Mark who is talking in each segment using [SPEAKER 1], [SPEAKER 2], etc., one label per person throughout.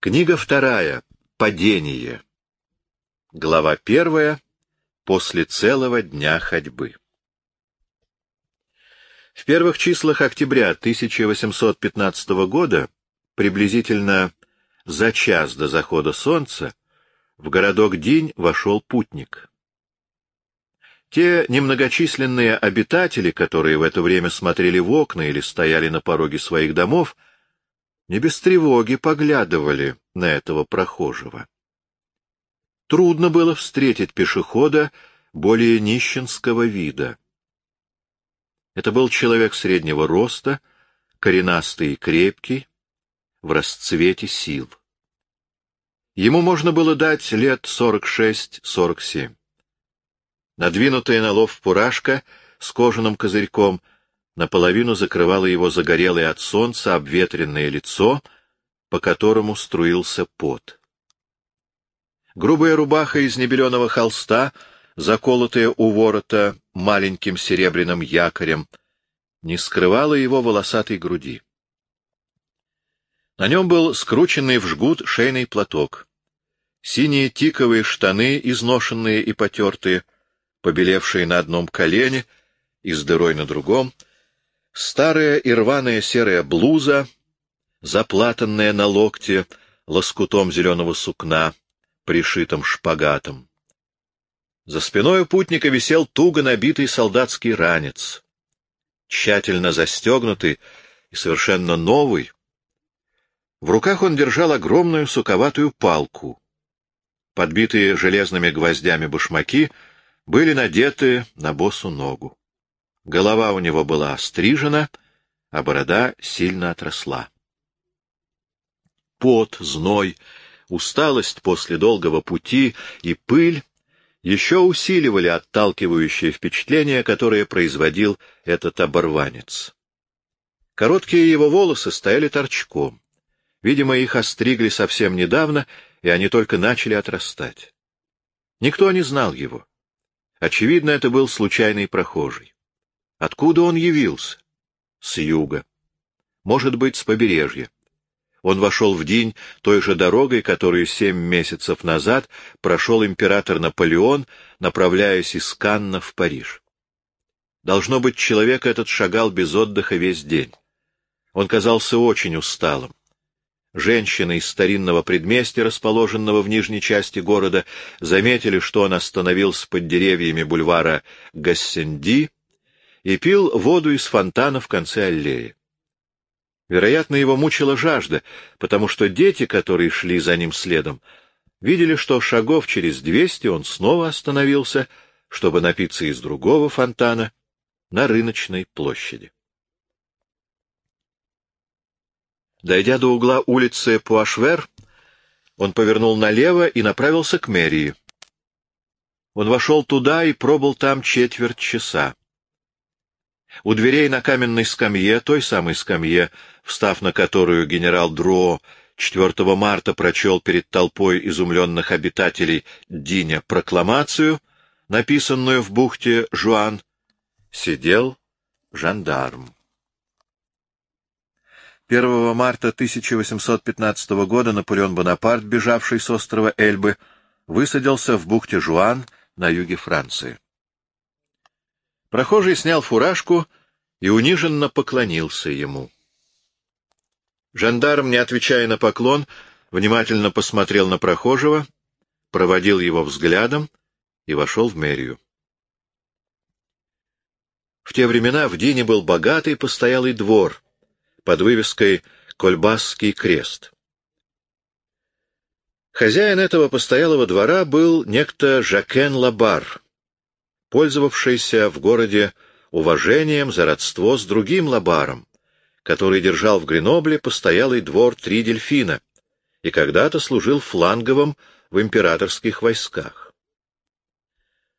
[SPEAKER 1] Книга вторая. Падение. Глава первая. После целого дня ходьбы. В первых числах октября 1815 года, приблизительно за час до захода солнца, в городок Динь вошел путник. Те немногочисленные обитатели, которые в это время смотрели в окна или стояли на пороге своих домов, — не без тревоги поглядывали на этого прохожего. Трудно было встретить пешехода более нищенского вида. Это был человек среднего роста, коренастый и крепкий, в расцвете сил. Ему можно было дать лет сорок шесть-сорок семь. Надвинутая на лов фуражка с кожаным козырьком — наполовину закрывало его загорелое от солнца обветренное лицо, по которому струился пот. Грубая рубаха из небеленого холста, заколотая у ворота маленьким серебряным якорем, не скрывала его волосатой груди. На нем был скрученный в жгут шейный платок. Синие тиковые штаны, изношенные и потертые, побелевшие на одном колене и с дырой на другом — Старая и рваная серая блуза, заплатанная на локте лоскутом зеленого сукна, пришитым шпагатом. За спиной путника висел туго набитый солдатский ранец, тщательно застегнутый и совершенно новый. В руках он держал огромную суковатую палку. Подбитые железными гвоздями башмаки были надеты на босу ногу. Голова у него была острижена, а борода сильно отросла. Пот, зной, усталость после долгого пути и пыль еще усиливали отталкивающее впечатление, которое производил этот оборванец. Короткие его волосы стояли торчком. Видимо, их остригли совсем недавно, и они только начали отрастать. Никто не знал его. Очевидно, это был случайный прохожий. Откуда он явился? С юга. Может быть, с побережья. Он вошел в день той же дорогой, которую семь месяцев назад прошел император Наполеон, направляясь из Канна в Париж. Должно быть, человек этот шагал без отдыха весь день. Он казался очень усталым. Женщины из старинного предместья, расположенного в нижней части города, заметили, что он остановился под деревьями бульвара Гассенди, и пил воду из фонтана в конце аллеи. Вероятно, его мучила жажда, потому что дети, которые шли за ним следом, видели, что шагов через двести он снова остановился, чтобы напиться из другого фонтана на рыночной площади. Дойдя до угла улицы Пуашвер, он повернул налево и направился к мэрии. Он вошел туда и пробыл там четверть часа. У дверей на каменной скамье, той самой скамье, встав на которую генерал Дро 4 марта прочел перед толпой изумленных обитателей Диня прокламацию, написанную в бухте Жуан, сидел жандарм. 1 марта 1815 года Наполеон Бонапарт, бежавший с острова Эльбы, высадился в бухте Жуан на юге Франции. Прохожий снял фуражку и униженно поклонился ему. Жандарм, не отвечая на поклон, внимательно посмотрел на прохожего, проводил его взглядом и вошел в мэрию. В те времена в Дине был богатый постоялый двор под вывеской «Кольбасский крест». Хозяин этого постоялого двора был некто Жакен Лабар, пользовавшийся в городе уважением за родство с другим лабаром, который держал в Гренобле постоялый двор «Три дельфина» и когда-то служил фланговым в императорских войсках.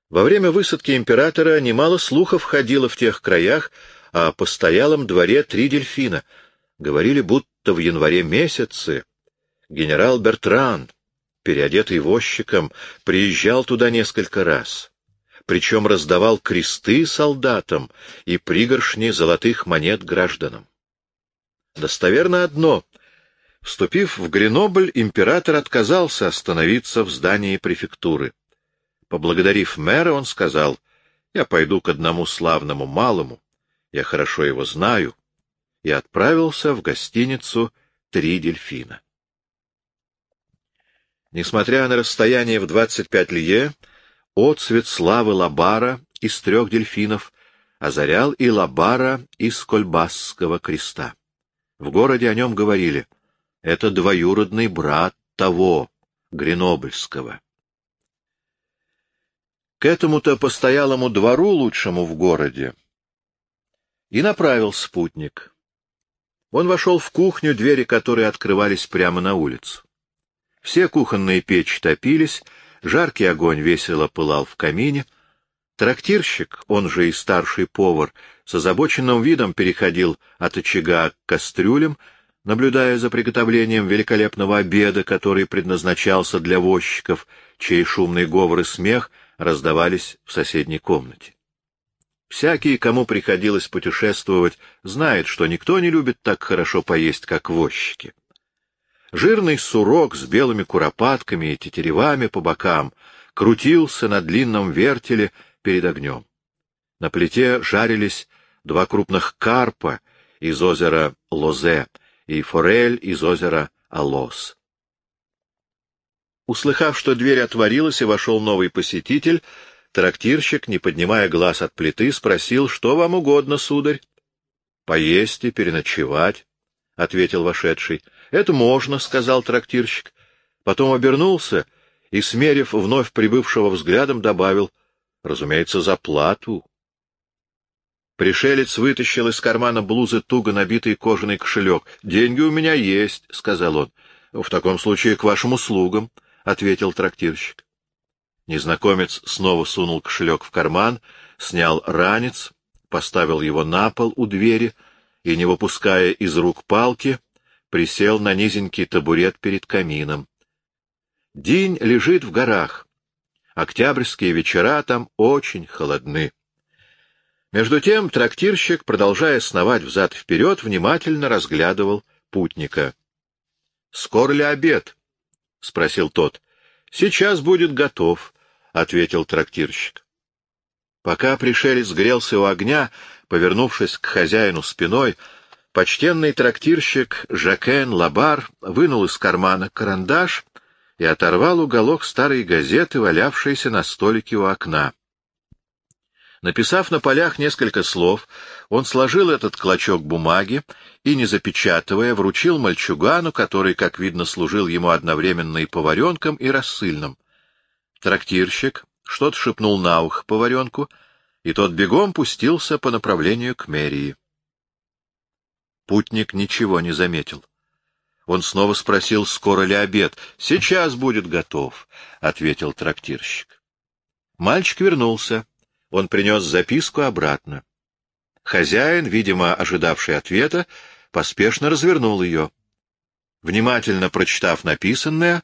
[SPEAKER 1] Во время высадки императора немало слухов ходило в тех краях о постоялом дворе «Три дельфина». Говорили, будто в январе месяце генерал Бертран, переодетый возчиком, приезжал туда несколько раз причем раздавал кресты солдатам и пригоршни золотых монет гражданам. Достоверно одно Вступив в Гренобль, император отказался остановиться в здании префектуры. Поблагодарив мэра, он сказал, «Я пойду к одному славному малому, я хорошо его знаю», и отправился в гостиницу «Три дельфина». Несмотря на расстояние в 25 лье, отцвет славы Лабара из трех дельфинов озарял и Лабара из Кольбасского креста. В городе о нем говорили — это двоюродный брат того, Гренобльского. К этому-то постоялому двору лучшему в городе и направил спутник. Он вошел в кухню, двери которой открывались прямо на улицу. Все кухонные печи топились, жаркий огонь весело пылал в камине. Трактирщик, он же и старший повар, с озабоченным видом переходил от очага к кастрюлям, наблюдая за приготовлением великолепного обеда, который предназначался для возчиков, чей шумный говор и смех раздавались в соседней комнате. Всякий, кому приходилось путешествовать, знает, что никто не любит так хорошо поесть, как возчики. Жирный сурок с белыми куропатками и тетеревами по бокам крутился на длинном вертеле перед огнем. На плите жарились два крупных карпа из озера Лозе и форель из озера Алос. Услыхав, что дверь отворилась и вошел новый посетитель, трактирщик, не поднимая глаз от плиты, спросил, что вам угодно, сударь? — Поесть и переночевать, — ответил вошедший. — Это можно, — сказал трактирщик. Потом обернулся и, смерив вновь прибывшего взглядом, добавил, — разумеется, за плату. Пришелец вытащил из кармана блузы туго набитый кожаный кошелек. — Деньги у меня есть, — сказал он. — В таком случае к вашим услугам, — ответил трактирщик. Незнакомец снова сунул кошелек в карман, снял ранец, поставил его на пол у двери и, не выпуская из рук палки, присел на низенький табурет перед камином. День лежит в горах. Октябрьские вечера там очень холодны. Между тем трактирщик, продолжая сновать взад-вперед, внимательно разглядывал путника. — Скоро ли обед? — спросил тот. — Сейчас будет готов, — ответил трактирщик. Пока пришелец грелся у огня, повернувшись к хозяину спиной, почтенный трактирщик Жакен Лабар вынул из кармана карандаш и оторвал уголок старой газеты, валявшейся на столике у окна. Написав на полях несколько слов, он сложил этот клочок бумаги и, не запечатывая, вручил мальчугану, который, как видно, служил ему одновременно и поваренком, и рассыльным. Трактирщик что-то шепнул на ухо поваренку, и тот бегом пустился по направлению к мэрии. Путник ничего не заметил. Он снова спросил, скоро ли обед. — Сейчас будет готов, — ответил трактирщик. Мальчик вернулся. Он принес записку обратно. Хозяин, видимо, ожидавший ответа, поспешно развернул ее. Внимательно прочитав написанное,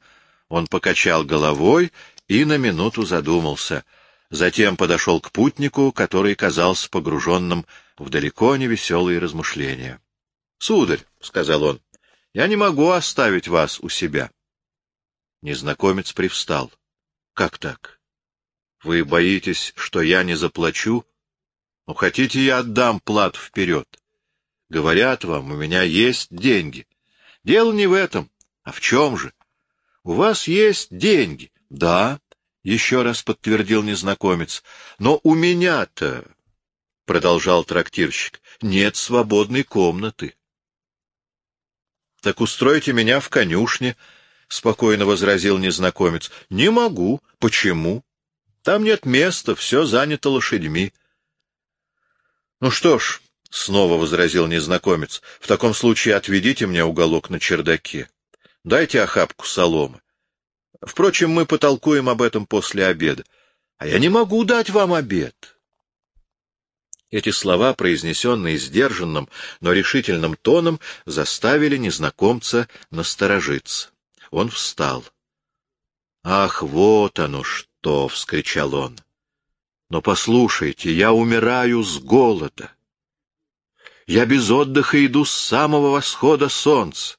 [SPEAKER 1] он покачал головой и на минуту задумался. Затем подошел к путнику, который казался погруженным в далеко не веселые размышления. — Сударь, — сказал он, — я не могу оставить вас у себя. Незнакомец привстал. — Как так? Вы боитесь, что я не заплачу? Ну, хотите, я отдам плату вперед. Говорят вам, у меня есть деньги. Дело не в этом. А в чем же? У вас есть деньги. Да, — еще раз подтвердил незнакомец. Но у меня-то, — продолжал трактирщик, — нет свободной комнаты. — Так устройте меня в конюшне, — спокойно возразил незнакомец. — Не могу. Почему? Там нет места, все занято лошадьми. — Ну что ж, — снова возразил незнакомец, — в таком случае отведите мне уголок на чердаке. Дайте охапку соломы. Впрочем, мы потолкуем об этом после обеда. А я не могу дать вам обед. Эти слова, произнесенные сдержанным, но решительным тоном, заставили незнакомца насторожиться. Он встал. — Ах, вот оно что! вскричал он. — Но послушайте, я умираю с голода. Я без отдыха иду с самого восхода солнца,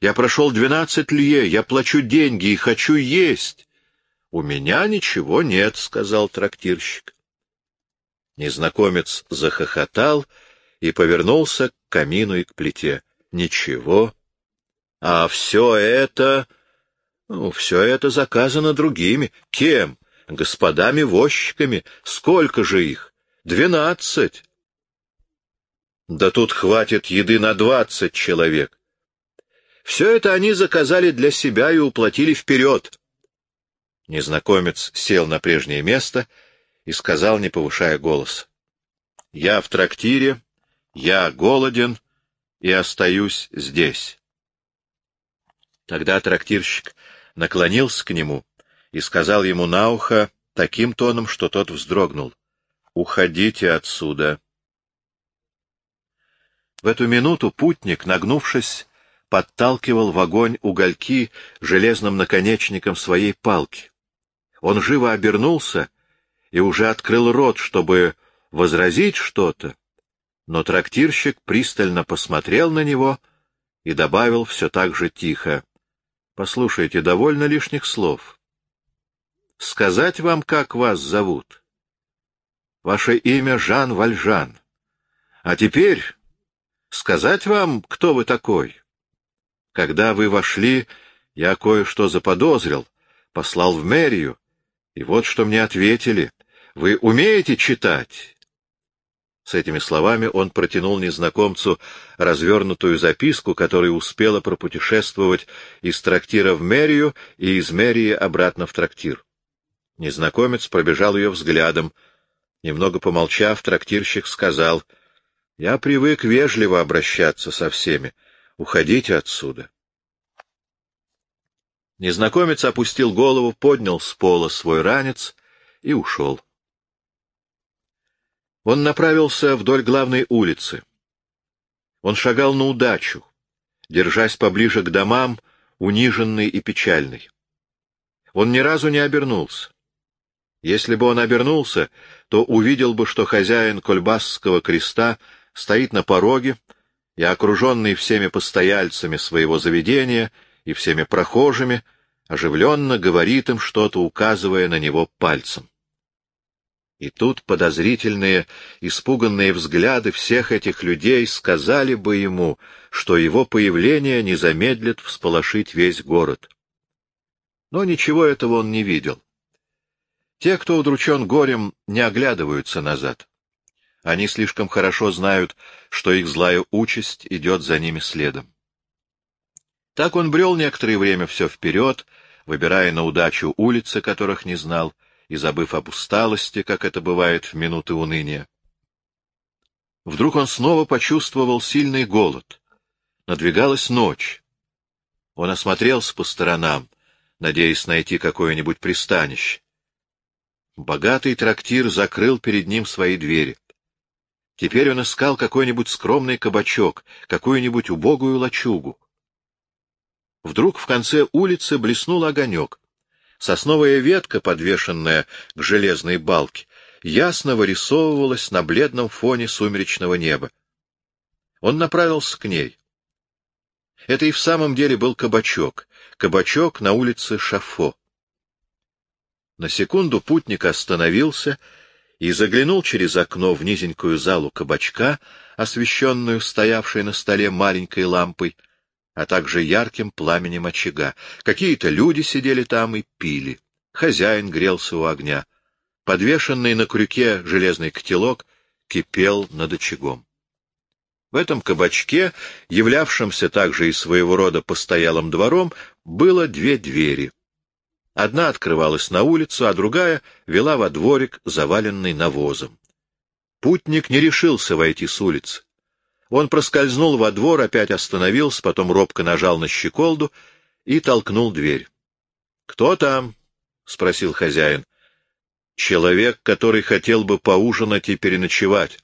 [SPEAKER 1] Я прошел двенадцать лье, я плачу деньги и хочу есть. — У меня ничего нет, — сказал трактирщик. Незнакомец захохотал и повернулся к камину и к плите. — Ничего. А все это... Ну, все это заказано другими. Кем? Господами-возчиками. Сколько же их? Двенадцать. Да тут хватит еды на двадцать человек. Все это они заказали для себя и уплатили вперед. Незнакомец сел на прежнее место и сказал, не повышая голос. — Я в трактире, я голоден и остаюсь здесь. Тогда трактирщик наклонился к нему и сказал ему на ухо таким тоном, что тот вздрогнул. — Уходите отсюда. В эту минуту путник, нагнувшись, подталкивал в огонь угольки железным наконечником своей палки. Он живо обернулся и уже открыл рот, чтобы возразить что-то, но трактирщик пристально посмотрел на него и добавил все так же тихо. — Послушайте, довольно лишних слов. Сказать вам, как вас зовут? Ваше имя Жан Вальжан. А теперь сказать вам, кто вы такой? Когда вы вошли, я кое-что заподозрил, послал в мэрию, и вот что мне ответили. Вы умеете читать? С этими словами он протянул незнакомцу развернутую записку, которая успела пропутешествовать из трактира в мэрию и из мэрии обратно в трактир. Незнакомец пробежал ее взглядом. Немного помолчав, трактирщик сказал, — Я привык вежливо обращаться со всеми. Уходите отсюда. Незнакомец опустил голову, поднял с пола свой ранец и ушел. Он направился вдоль главной улицы. Он шагал на удачу, держась поближе к домам, униженный и печальный. Он ни разу не обернулся. Если бы он обернулся, то увидел бы, что хозяин Кольбасского креста стоит на пороге и, окруженный всеми постояльцами своего заведения и всеми прохожими, оживленно говорит им что-то, указывая на него пальцем. И тут подозрительные, испуганные взгляды всех этих людей сказали бы ему, что его появление не замедлит всполошить весь город. Но ничего этого он не видел. Те, кто удручен горем, не оглядываются назад. Они слишком хорошо знают, что их злая участь идет за ними следом. Так он брел некоторое время все вперед, выбирая на удачу улицы, которых не знал, и забыв об усталости, как это бывает в минуты уныния. Вдруг он снова почувствовал сильный голод. Надвигалась ночь. Он осмотрелся по сторонам, надеясь найти какое-нибудь пристанище. Богатый трактир закрыл перед ним свои двери. Теперь он искал какой-нибудь скромный кабачок, какую-нибудь убогую лачугу. Вдруг в конце улицы блеснул огонек. Сосновая ветка, подвешенная к железной балке, ясно вырисовывалась на бледном фоне сумеречного неба. Он направился к ней. Это и в самом деле был кабачок, кабачок на улице Шафо. На секунду путник остановился и заглянул через окно в низенькую залу кабачка, освещенную стоявшей на столе маленькой лампой, а также ярким пламенем очага. Какие-то люди сидели там и пили. Хозяин грелся у огня. Подвешенный на крюке железный котелок кипел над очагом. В этом кабачке, являвшемся также и своего рода постоялым двором, было две двери. Одна открывалась на улицу, а другая вела во дворик, заваленный навозом. Путник не решился войти с улицы. Он проскользнул во двор, опять остановился, потом робко нажал на щеколду и толкнул дверь. — Кто там? — спросил хозяин. — Человек, который хотел бы поужинать и переночевать.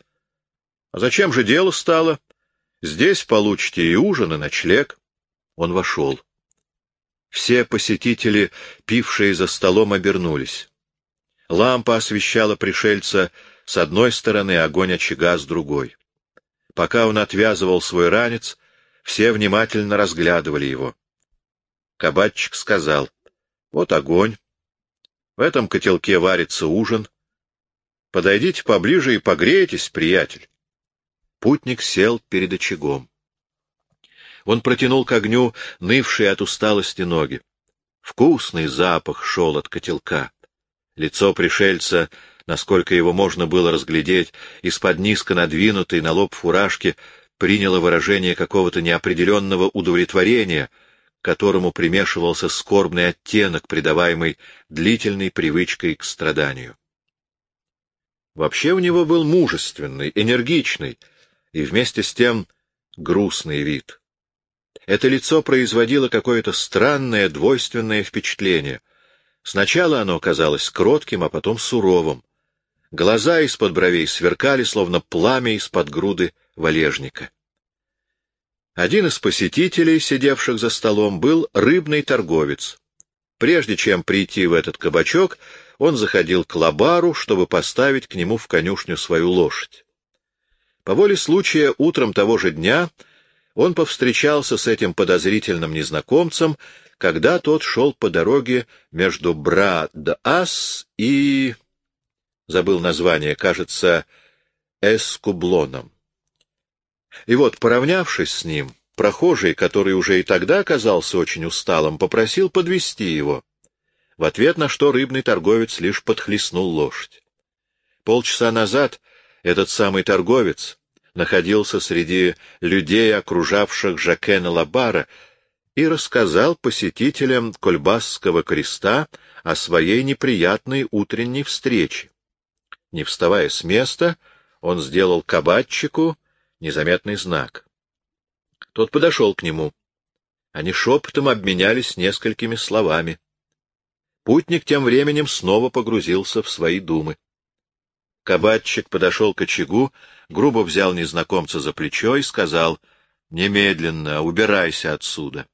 [SPEAKER 1] — А зачем же дело стало? Здесь получите и ужин, и ночлег. Он вошел. Все посетители, пившие за столом, обернулись. Лампа освещала пришельца с одной стороны, огонь очага с другой. Пока он отвязывал свой ранец, Все внимательно разглядывали его. Кабачик сказал, — Вот огонь. В этом котелке варится ужин. Подойдите поближе и погрейтесь, приятель. Путник сел перед очагом. Он протянул к огню нывшие от усталости ноги. Вкусный запах шел от котелка. Лицо пришельца, насколько его можно было разглядеть, из-под низко надвинутой на лоб фуражки, приняло выражение какого-то неопределенного удовлетворения, которому примешивался скорбный оттенок, придаваемый длительной привычкой к страданию. Вообще у него был мужественный, энергичный и вместе с тем грустный вид. Это лицо производило какое-то странное, двойственное впечатление. Сначала оно казалось кротким, а потом суровым. Глаза из-под бровей сверкали, словно пламя из-под груды валежника. Один из посетителей, сидевших за столом, был рыбный торговец. Прежде чем прийти в этот кабачок, он заходил к лабару, чтобы поставить к нему в конюшню свою лошадь. По воле случая, утром того же дня он повстречался с этим подозрительным незнакомцем, когда тот шел по дороге между Бра-де-Ас и забыл название, кажется, Эскублоном. И вот, поравнявшись с ним, прохожий, который уже и тогда казался очень усталым, попросил подвести его, в ответ на что рыбный торговец лишь подхлестнул лошадь. Полчаса назад этот самый торговец находился среди людей, окружавших Жакена Лабара, и рассказал посетителям Кольбасского креста о своей неприятной утренней встрече. Не вставая с места, он сделал кабатчику незаметный знак. Тот подошел к нему. Они шепотом обменялись несколькими словами. Путник тем временем снова погрузился в свои думы. Кабатчик подошел к очагу, грубо взял незнакомца за плечо и сказал, — Немедленно, убирайся отсюда.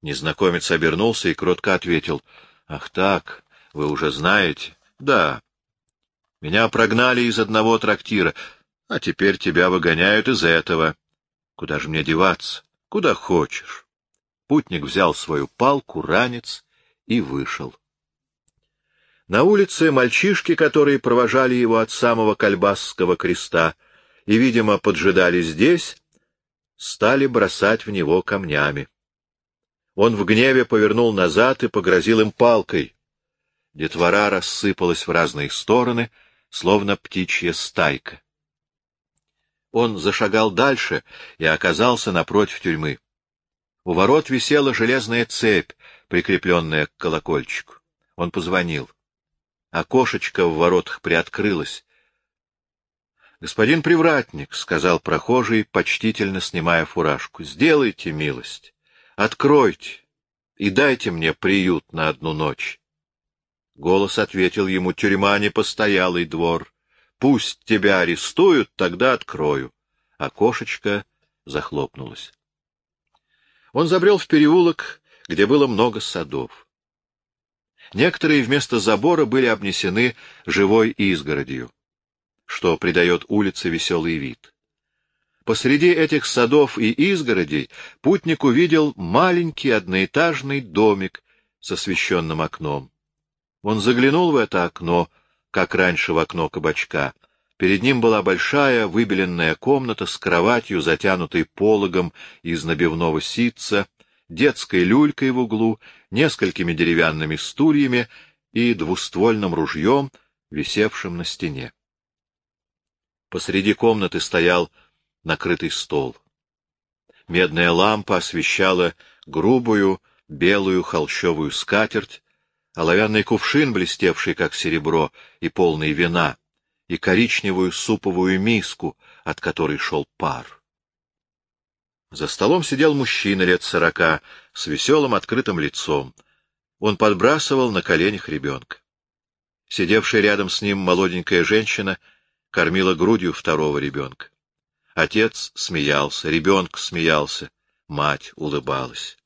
[SPEAKER 1] Незнакомец обернулся и кротко ответил, — Ах так, вы уже знаете? — Да, меня прогнали из одного трактира, а теперь тебя выгоняют из этого. Куда же мне деваться? Куда хочешь. Путник взял свою палку, ранец и вышел. На улице мальчишки, которые провожали его от самого Кальбасского креста и, видимо, поджидали здесь, стали бросать в него камнями. Он в гневе повернул назад и погрозил им палкой. Детвора рассыпалась в разные стороны — словно птичья стайка. Он зашагал дальше и оказался напротив тюрьмы. У ворот висела железная цепь, прикрепленная к колокольчику. Он позвонил. Окошечко в воротах приоткрылось. — Господин привратник, — сказал прохожий, почтительно снимая фуражку, — сделайте милость, откройте и дайте мне приют на одну ночь. Голос ответил ему, тюрьма не постоялый двор. Пусть тебя арестуют, тогда открою. Окошечко захлопнулось. Он забрел в переулок, где было много садов. Некоторые вместо забора были обнесены живой изгородью, что придает улице веселый вид. Посреди этих садов и изгородей путник увидел маленький одноэтажный домик с освещенным окном. Он заглянул в это окно, как раньше в окно кабачка. Перед ним была большая выбеленная комната с кроватью, затянутой пологом из набивного ситца, детской люлькой в углу, несколькими деревянными стульями и двуствольным ружьем, висевшим на стене. Посреди комнаты стоял накрытый стол. Медная лампа освещала грубую белую холщовую скатерть, оловянный кувшин, блестевший как серебро и полный вина, и коричневую суповую миску, от которой шел пар. За столом сидел мужчина лет сорока с веселым открытым лицом. Он подбрасывал на коленях ребенка. Сидевшая рядом с ним молоденькая женщина кормила грудью второго ребенка. Отец смеялся, ребенок смеялся, мать улыбалась.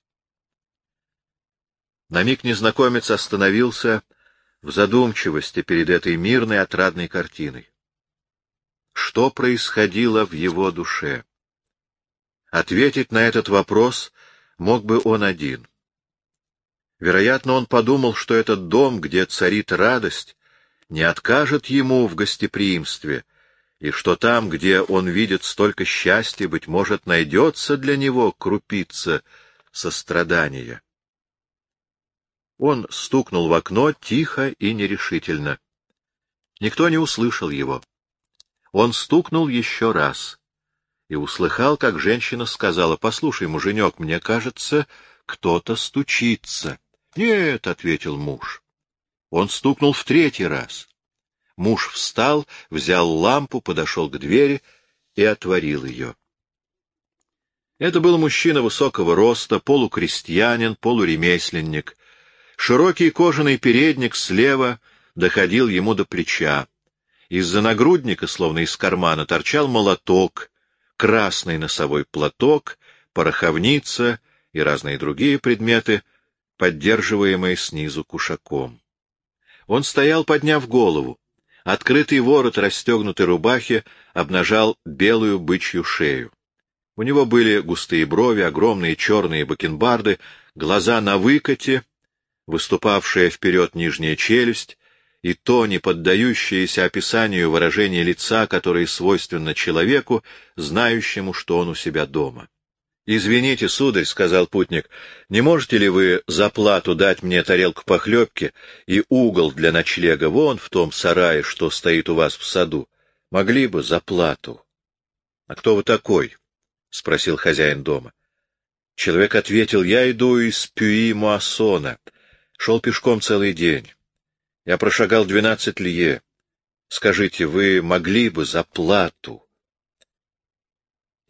[SPEAKER 1] На миг незнакомец остановился в задумчивости перед этой мирной отрадной картиной. Что происходило в его душе? Ответить на этот вопрос мог бы он один. Вероятно, он подумал, что этот дом, где царит радость, не откажет ему в гостеприимстве, и что там, где он видит столько счастья, быть может, найдется для него крупица сострадания. Он стукнул в окно тихо и нерешительно. Никто не услышал его. Он стукнул еще раз и услыхал, как женщина сказала, — Послушай, муженек, мне кажется, кто-то стучится. — Нет, — ответил муж. Он стукнул в третий раз. Муж встал, взял лампу, подошел к двери и отворил ее. Это был мужчина высокого роста, полукрестьянин, полуремесленник. Широкий кожаный передник слева доходил ему до плеча. Из-за нагрудника, словно из кармана, торчал молоток, красный носовой платок, пороховница и разные другие предметы, поддерживаемые снизу кушаком. Он стоял, подняв голову. Открытый ворот расстегнутой рубахи обнажал белую бычью шею. У него были густые брови, огромные черные бакенбарды, глаза на выкате, выступавшая вперед нижняя челюсть, и то не поддающееся описанию выражение лица, которое свойственно человеку, знающему, что он у себя дома. — Извините, сударь, — сказал путник, — не можете ли вы за плату дать мне тарелку похлебки и угол для ночлега вон в том сарае, что стоит у вас в саду? Могли бы за плату. — А кто вы такой? — спросил хозяин дома. Человек ответил, — я иду из Пюи-Муассона. Шел пешком целый день. Я прошагал двенадцать лье. Скажите, вы могли бы за плату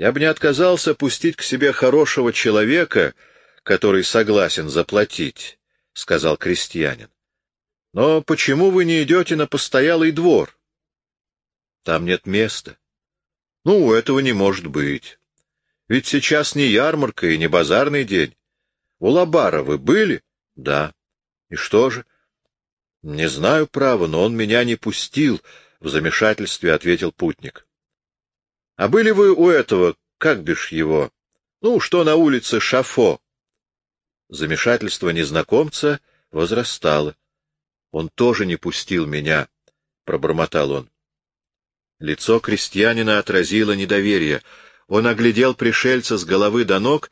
[SPEAKER 1] я бы не отказался пустить к себе хорошего человека, который согласен заплатить, — сказал крестьянин. — Но почему вы не идете на постоялый двор? — Там нет места. — Ну, этого не может быть. Ведь сейчас не ярмарка и не базарный день. У Лабара вы были? — Да. — И что же? — Не знаю, право, но он меня не пустил, — в замешательстве ответил путник. А были вы у этого, как бишь его, ну, что на улице Шафо? Замешательство незнакомца возрастало. Он тоже не пустил меня, — пробормотал он. Лицо крестьянина отразило недоверие. Он оглядел пришельца с головы до ног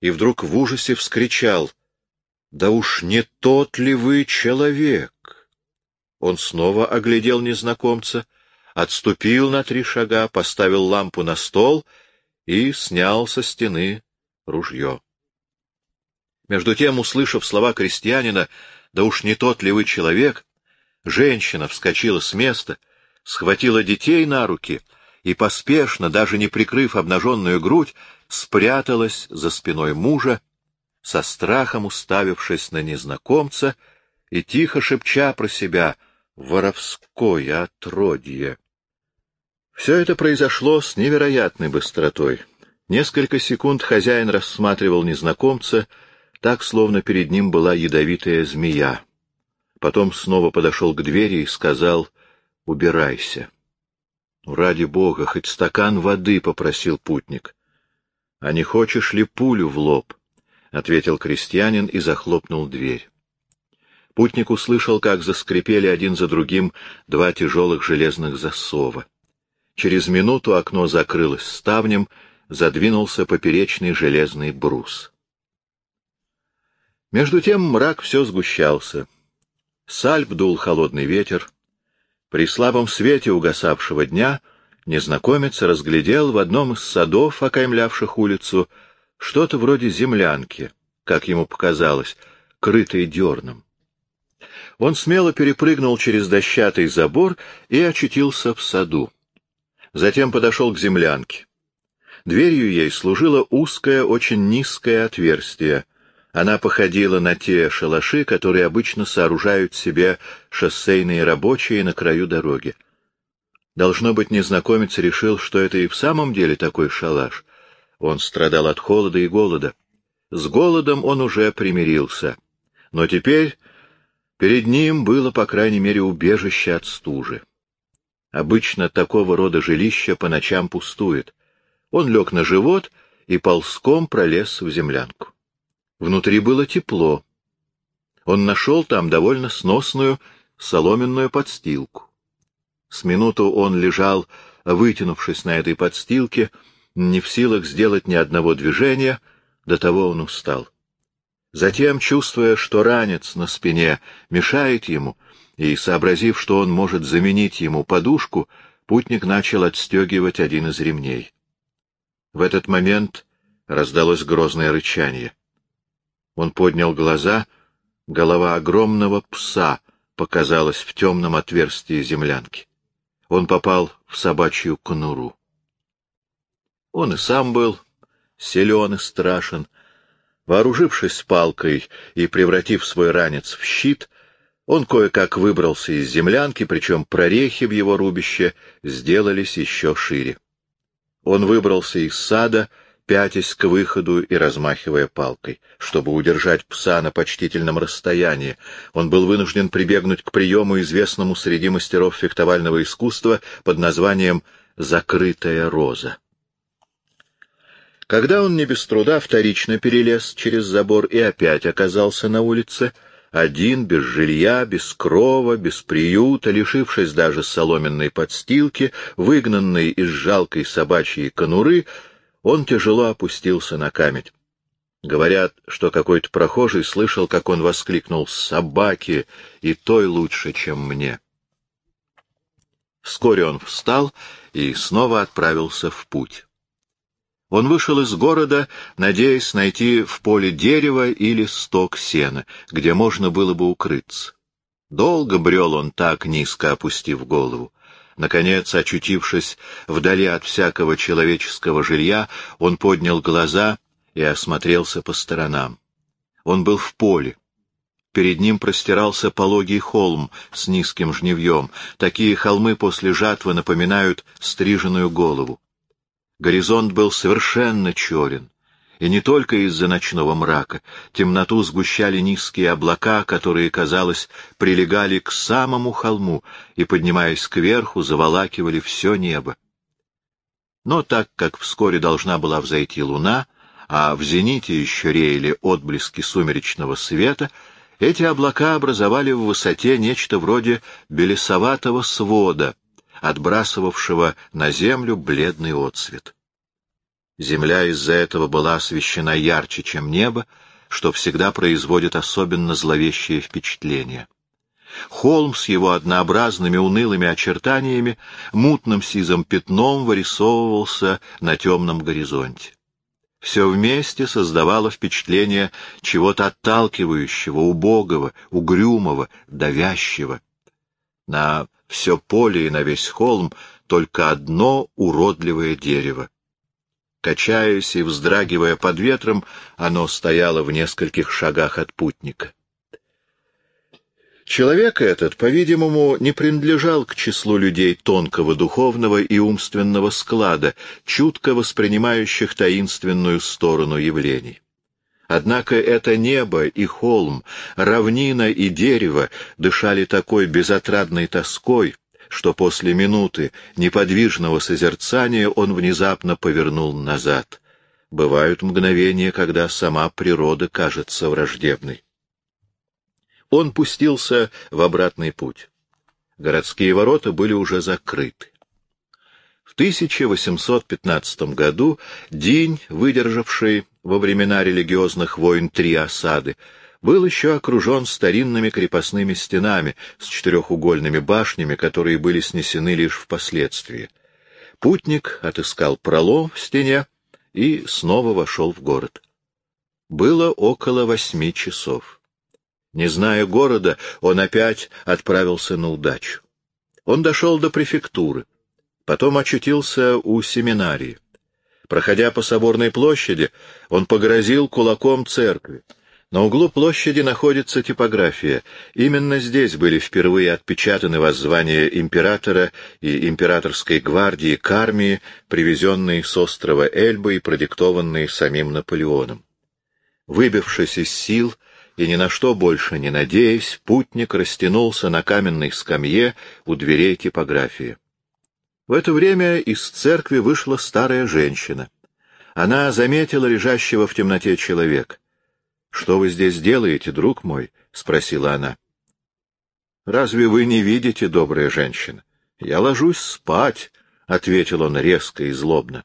[SPEAKER 1] и вдруг в ужасе вскричал. — Да уж не тот ли вы человек? Он снова оглядел незнакомца — отступил на три шага, поставил лампу на стол и снял со стены ружье. Между тем, услышав слова крестьянина, «Да уж не тот ли вы человек?», женщина вскочила с места, схватила детей на руки и поспешно, даже не прикрыв обнаженную грудь, спряталась за спиной мужа, со страхом уставившись на незнакомца и тихо шепча про себя «Воровское отродье». Все это произошло с невероятной быстротой. Несколько секунд хозяин рассматривал незнакомца, так, словно перед ним была ядовитая змея. Потом снова подошел к двери и сказал «Убирайся». «Ну, «Ради бога, хоть стакан воды», — попросил путник. «А не хочешь ли пулю в лоб?» — ответил крестьянин и захлопнул дверь. Путник услышал, как заскрипели один за другим два тяжелых железных засова. Через минуту окно закрылось ставнем, задвинулся поперечный железный брус. Между тем мрак все сгущался. Сальп дул холодный ветер. При слабом свете угасавшего дня незнакомец разглядел в одном из садов, окаймлявших улицу, что-то вроде землянки, как ему показалось, крытой дерном. Он смело перепрыгнул через дощатый забор и очутился в саду. Затем подошел к землянке. Дверью ей служило узкое, очень низкое отверстие. Она походила на те шалаши, которые обычно сооружают себе шоссейные рабочие на краю дороги. Должно быть, незнакомец решил, что это и в самом деле такой шалаш. Он страдал от холода и голода. С голодом он уже примирился. Но теперь перед ним было, по крайней мере, убежище от стужи. Обычно такого рода жилище по ночам пустует. Он лег на живот и ползком пролез в землянку. Внутри было тепло. Он нашел там довольно сносную соломенную подстилку. С минуту он лежал, вытянувшись на этой подстилке, не в силах сделать ни одного движения, до того он устал. Затем, чувствуя, что ранец на спине мешает ему, и сообразив, что он может заменить ему подушку, путник начал отстегивать один из ремней. В этот момент раздалось грозное рычание. Он поднял глаза, голова огромного пса показалась в темном отверстии землянки. Он попал в собачью конуру. Он и сам был силен и страшен, Вооружившись палкой и превратив свой ранец в щит, он кое-как выбрался из землянки, причем прорехи в его рубище сделались еще шире. Он выбрался из сада, пятясь к выходу и размахивая палкой. Чтобы удержать пса на почтительном расстоянии, он был вынужден прибегнуть к приему, известному среди мастеров фехтовального искусства под названием «закрытая роза». Когда он не без труда вторично перелез через забор и опять оказался на улице, один, без жилья, без крова, без приюта, лишившись даже соломенной подстилки, выгнанный из жалкой собачьей конуры, он тяжело опустился на камень. Говорят, что какой-то прохожий слышал, как он воскликнул «Собаки! И той лучше, чем мне!» Вскоре он встал и снова отправился в путь. Он вышел из города, надеясь найти в поле дерево или сток сена, где можно было бы укрыться. Долго брел он так, низко опустив голову. Наконец, очутившись вдали от всякого человеческого жилья, он поднял глаза и осмотрелся по сторонам. Он был в поле. Перед ним простирался пологий холм с низким жневьем. Такие холмы после жатвы напоминают стриженную голову. Горизонт был совершенно черен, и не только из-за ночного мрака. Темноту сгущали низкие облака, которые, казалось, прилегали к самому холму и, поднимаясь кверху, заволакивали все небо. Но так как вскоре должна была взойти луна, а в зените еще реяли отблески сумеречного света, эти облака образовали в высоте нечто вроде белесоватого свода — отбрасывавшего на землю бледный отсвет. Земля из-за этого была освещена ярче, чем небо, что всегда производит особенно зловещее впечатление. Холм с его однообразными унылыми очертаниями мутным сизым пятном вырисовывался на темном горизонте. Все вместе создавало впечатление чего-то отталкивающего, убогого, угрюмого, давящего. На все поле и на весь холм только одно уродливое дерево. Качаясь и вздрагивая под ветром, оно стояло в нескольких шагах от путника. Человек этот, по-видимому, не принадлежал к числу людей тонкого духовного и умственного склада, чутко воспринимающих таинственную сторону явлений. Однако это небо и холм, равнина и дерево дышали такой безотрадной тоской, что после минуты неподвижного созерцания он внезапно повернул назад. Бывают мгновения, когда сама природа кажется враждебной. Он пустился в обратный путь. Городские ворота были уже закрыты. В 1815 году День, выдержавший во времена религиозных войн три осады, был еще окружен старинными крепостными стенами с четырехугольными башнями, которые были снесены лишь впоследствии. Путник отыскал пролом в стене и снова вошел в город. Было около восьми часов. Не зная города, он опять отправился на удачу. Он дошел до префектуры, потом очутился у семинарии. Проходя по соборной площади, он погрозил кулаком церкви. На углу площади находится типография. Именно здесь были впервые отпечатаны воззвания императора и императорской гвардии к армии, привезенные с острова Эльбы и продиктованные самим Наполеоном. Выбившись из сил и ни на что больше не надеясь, путник растянулся на каменной скамье у дверей типографии. В это время из церкви вышла старая женщина. Она заметила лежащего в темноте человека. — Что вы здесь делаете, друг мой? — спросила она. — Разве вы не видите, добрая женщина? Я ложусь спать, — ответил он резко и злобно.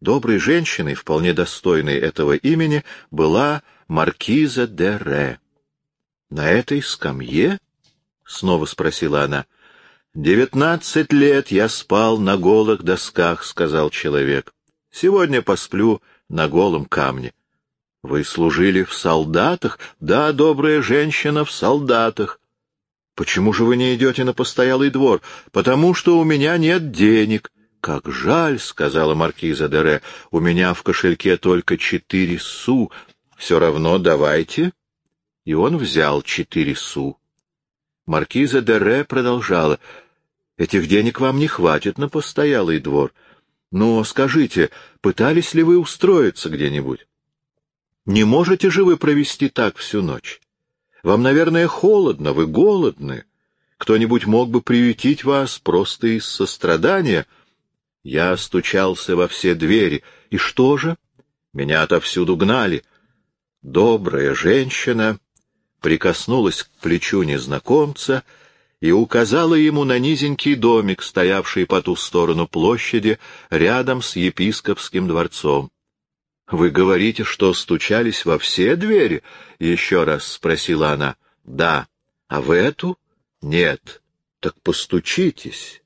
[SPEAKER 1] Доброй женщиной, вполне достойной этого имени, была маркиза де Ре. — На этой скамье? — снова спросила она. — Девятнадцать лет я спал на голых досках, — сказал человек. — Сегодня посплю на голом камне. — Вы служили в солдатах? — Да, добрая женщина, в солдатах. — Почему же вы не идете на постоялый двор? — Потому что у меня нет денег. — Как жаль, — сказала маркиза Дере, — у меня в кошельке только четыре су. Все равно давайте. И он взял четыре су. Маркиза Дере продолжала. — Этих денег вам не хватит на постоялый двор. Но скажите, пытались ли вы устроиться где-нибудь? Не можете же вы провести так всю ночь? Вам, наверное, холодно, вы голодны. Кто-нибудь мог бы приютить вас просто из сострадания — я стучался во все двери. И что же? Меня отовсюду гнали. Добрая женщина прикоснулась к плечу незнакомца и указала ему на низенький домик, стоявший по ту сторону площади, рядом с епископским дворцом. — Вы говорите, что стучались во все двери? — еще раз спросила она. — Да. А в эту? — Нет. Так постучитесь.